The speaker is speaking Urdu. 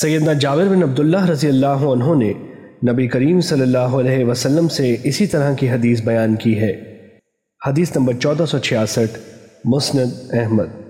سیدنا جابر بن عبداللہ رضی اللہ عنہ نے نبی کریم صلی اللہ علیہ وسلم سے اسی طرح کی حدیث بیان کی ہے۔ حدیث نمبر چودہ سو چھیاسٹھ، مسند احمد۔